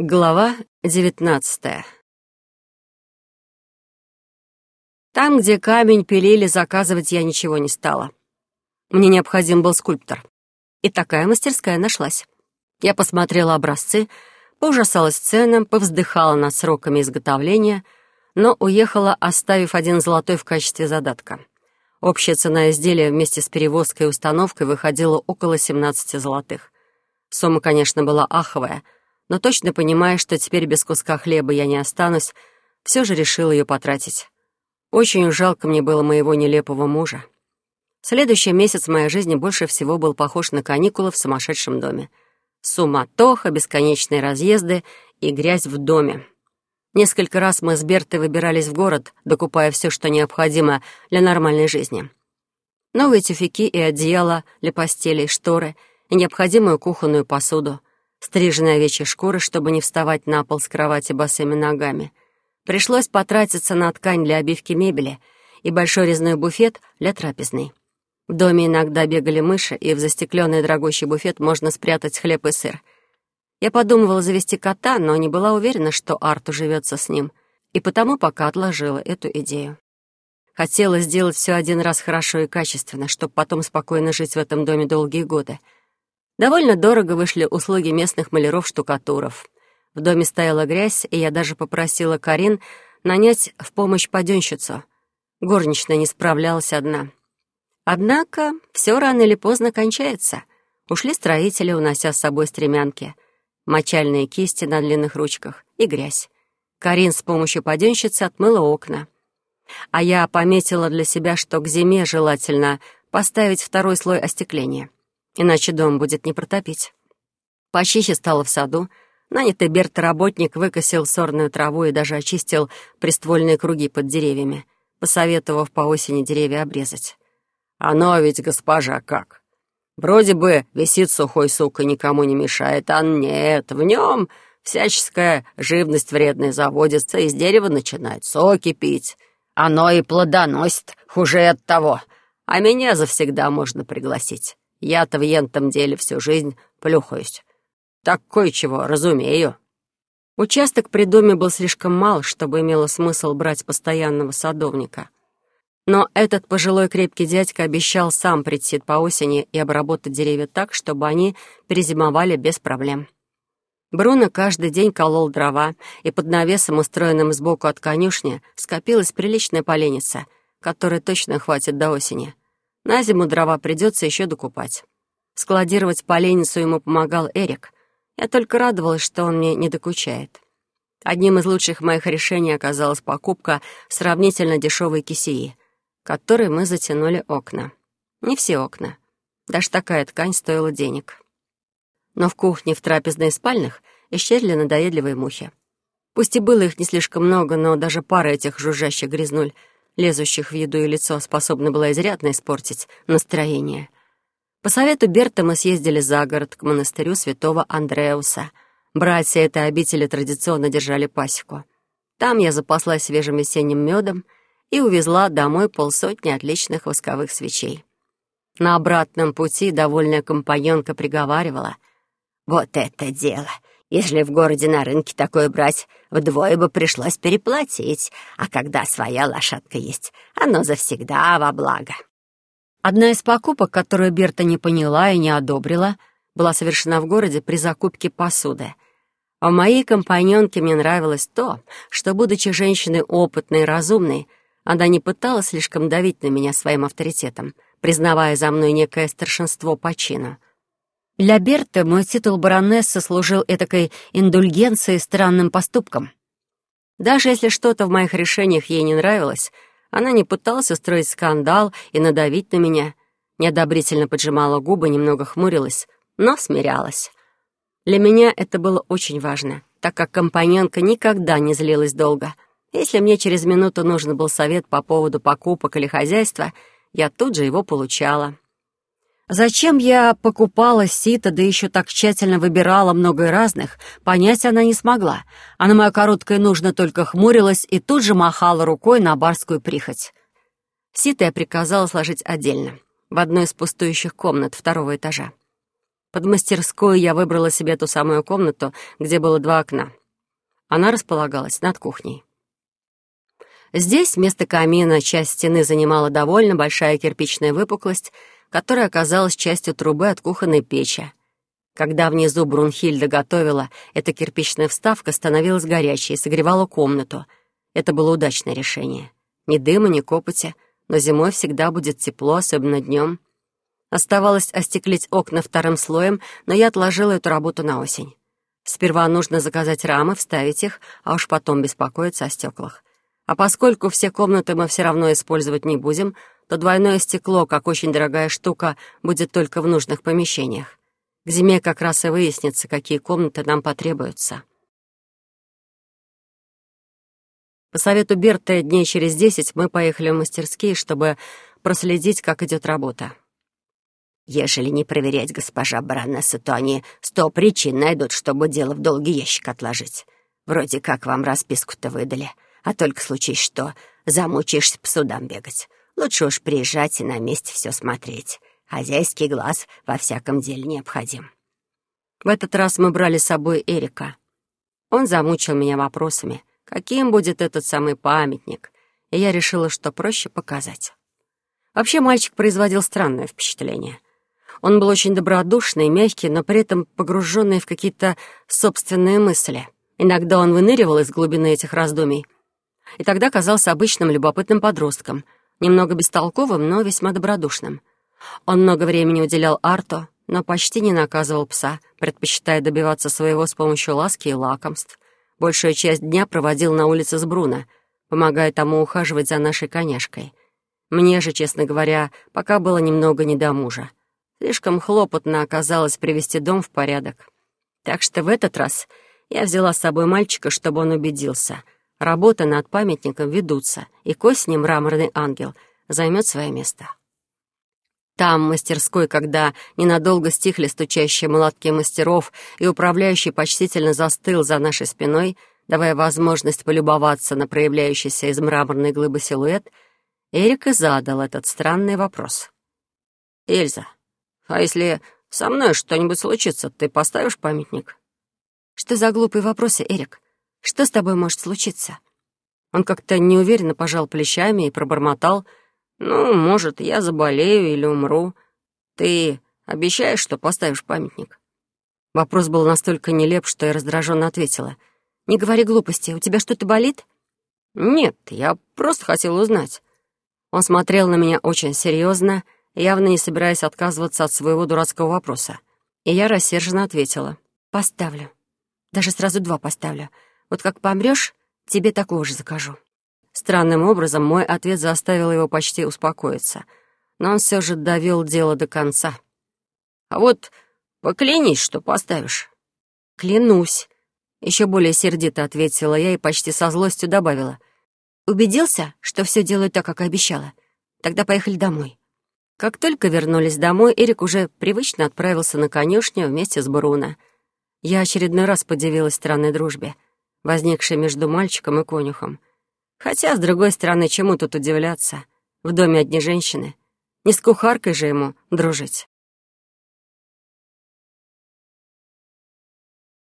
Глава девятнадцатая Там, где камень пилили, заказывать я ничего не стала. Мне необходим был скульптор. И такая мастерская нашлась. Я посмотрела образцы, поужасалась ценам, повздыхала над сроками изготовления, но уехала, оставив один золотой в качестве задатка. Общая цена изделия вместе с перевозкой и установкой выходила около 17 золотых. Сумма, конечно, была аховая — но точно понимая, что теперь без куска хлеба я не останусь, все же решил ее потратить. Очень жалко мне было моего нелепого мужа. Следующий месяц моей жизни больше всего был похож на каникулы в сумасшедшем доме. Суматоха, бесконечные разъезды и грязь в доме. Несколько раз мы с Бертой выбирались в город, докупая все, что необходимо для нормальной жизни. Новые тюфяки и одеяла для постелей, шторы и необходимую кухонную посуду — стриженные овечьи шкуры, чтобы не вставать на пол с кровати босыми ногами. Пришлось потратиться на ткань для обивки мебели и большой резной буфет для трапезной. В доме иногда бегали мыши, и в застекленный дорогущий буфет можно спрятать хлеб и сыр. Я подумывала завести кота, но не была уверена, что Арту живется с ним, и потому пока отложила эту идею. Хотела сделать все один раз хорошо и качественно, чтобы потом спокойно жить в этом доме долгие годы — Довольно дорого вышли услуги местных маляров-штукатуров. В доме стояла грязь, и я даже попросила Карин нанять в помощь паденщицу. Горничная не справлялась одна. Однако все рано или поздно кончается. Ушли строители, унося с собой стремянки, мочальные кисти на длинных ручках и грязь. Карин с помощью паденщицы отмыла окна. А я пометила для себя, что к зиме желательно поставить второй слой остекления иначе дом будет не протопить. Почище стало в саду, нанятый Берт-работник выкосил сорную траву и даже очистил приствольные круги под деревьями, посоветовав по осени деревья обрезать. «Оно ведь, госпожа, как? Вроде бы висит сухой сук и никому не мешает, а нет, в нем всяческая живность вредная заводится, из дерева начинает соки пить. Оно и плодоносит, хуже от того, а меня завсегда можно пригласить. Я-то в ентом деле всю жизнь плюхаюсь. Так кое-чего разумею». Участок при доме был слишком мал, чтобы имело смысл брать постоянного садовника. Но этот пожилой крепкий дядька обещал сам прийти по осени и обработать деревья так, чтобы они перезимовали без проблем. Бруно каждый день колол дрова, и под навесом, устроенным сбоку от конюшни, скопилась приличная поленница, которой точно хватит до осени. На зиму дрова придется еще докупать. Складировать поленницу ему помогал Эрик. Я только радовалась, что он мне не докучает. Одним из лучших моих решений оказалась покупка сравнительно дешевой кисеи, которой мы затянули окна. Не все окна. Даже такая ткань стоила денег. Но в кухне, в трапезной и спальнях исчезли надоедливые мухи. Пусть и было их не слишком много, но даже пара этих жужжащих грязнуль лезущих в еду и лицо, способна была изрядно испортить настроение. По совету Берта мы съездили за город к монастырю святого Андреуса. Братья этой обители традиционно держали пасеку. Там я запаслась свежим весенним медом и увезла домой полсотни отличных восковых свечей. На обратном пути довольная компаньонка приговаривала. «Вот это дело! Если в городе на рынке такое брать, вдвое бы пришлось переплатить, а когда своя лошадка есть, оно завсегда во благо. Одна из покупок, которую Берта не поняла и не одобрила, была совершена в городе при закупке посуды. А моей компаньонке мне нравилось то, что, будучи женщиной опытной и разумной, она не пыталась слишком давить на меня своим авторитетом, признавая за мной некое старшинство по чину — для Берты мой титул баронессы служил этакой индульгенцией странным поступком. Даже если что-то в моих решениях ей не нравилось, она не пыталась устроить скандал и надавить на меня, неодобрительно поджимала губы, немного хмурилась, но смирялась. Для меня это было очень важно, так как компаньонка никогда не злилась долго. Если мне через минуту нужен был совет по поводу покупок или хозяйства, я тут же его получала. Зачем я покупала сито, да еще так тщательно выбирала много разных, понять она не смогла. А на мое короткое нужно только хмурилась и тут же махала рукой на барскую прихоть. Сито я приказала сложить отдельно, в одной из пустующих комнат второго этажа. Под мастерскую я выбрала себе ту самую комнату, где было два окна. Она располагалась над кухней. Здесь вместо камина часть стены занимала довольно большая кирпичная выпуклость, которая оказалась частью трубы от кухонной печи. Когда внизу Брунхильда готовила, эта кирпичная вставка становилась горячей и согревала комнату. Это было удачное решение. Ни дыма, ни копоти, но зимой всегда будет тепло, особенно днем. Оставалось остеклить окна вторым слоем, но я отложила эту работу на осень. Сперва нужно заказать рамы, вставить их, а уж потом беспокоиться о стеклах. А поскольку все комнаты мы все равно использовать не будем, то двойное стекло, как очень дорогая штука, будет только в нужных помещениях. К зиме как раз и выяснится, какие комнаты нам потребуются. По совету Берта дней через десять мы поехали в мастерские, чтобы проследить, как идет работа. Ежели не проверять госпожа баронесса, то они сто причин найдут, чтобы дело в долгий ящик отложить. Вроде как вам расписку-то выдали — а только случись что, замучаешься по судам бегать. Лучше уж приезжать и на месте все смотреть. Хозяйский глаз во всяком деле необходим. В этот раз мы брали с собой Эрика. Он замучил меня вопросами, каким будет этот самый памятник, и я решила, что проще показать. Вообще мальчик производил странное впечатление. Он был очень добродушный, мягкий, но при этом погруженный в какие-то собственные мысли. Иногда он выныривал из глубины этих раздумий — и тогда казался обычным любопытным подростком, немного бестолковым, но весьма добродушным. Он много времени уделял Арту, но почти не наказывал пса, предпочитая добиваться своего с помощью ласки и лакомств. Большую часть дня проводил на улице с Бруно, помогая тому ухаживать за нашей коняшкой. Мне же, честно говоря, пока было немного не до мужа. Слишком хлопотно оказалось привести дом в порядок. Так что в этот раз я взяла с собой мальчика, чтобы он убедился — Работы над памятником ведутся, и косни мраморный ангел займет свое место. Там, в мастерской, когда ненадолго стихли стучащие молотки мастеров, и управляющий почтительно застыл за нашей спиной, давая возможность полюбоваться на проявляющийся из мраморной глыбы силуэт, Эрик и задал этот странный вопрос. «Эльза, а если со мной что-нибудь случится, ты поставишь памятник?» «Что за глупые вопросы, Эрик? Что с тобой может случиться?» Он как-то неуверенно пожал плечами и пробормотал. «Ну, может, я заболею или умру. Ты обещаешь, что поставишь памятник?» Вопрос был настолько нелеп, что я раздраженно ответила. «Не говори глупости. У тебя что-то болит?» «Нет, я просто хотел узнать». Он смотрел на меня очень серьезно, явно не собираясь отказываться от своего дурацкого вопроса. И я рассерженно ответила. «Поставлю. Даже сразу два поставлю. Вот как помрёшь, тебе такого же закажу». Странным образом мой ответ заставил его почти успокоиться, но он все же довел дело до конца. «А вот поклянись, что поставишь». «Клянусь», — еще более сердито ответила я и почти со злостью добавила. «Убедился, что все делаю так, как и обещала? Тогда поехали домой». Как только вернулись домой, Эрик уже привычно отправился на конюшню вместе с Бруно. Я очередной раз подивилась странной дружбе — возникшей между мальчиком и конюхом. Хотя, с другой стороны, чему тут удивляться? В доме одни женщины. Не с кухаркой же ему дружить.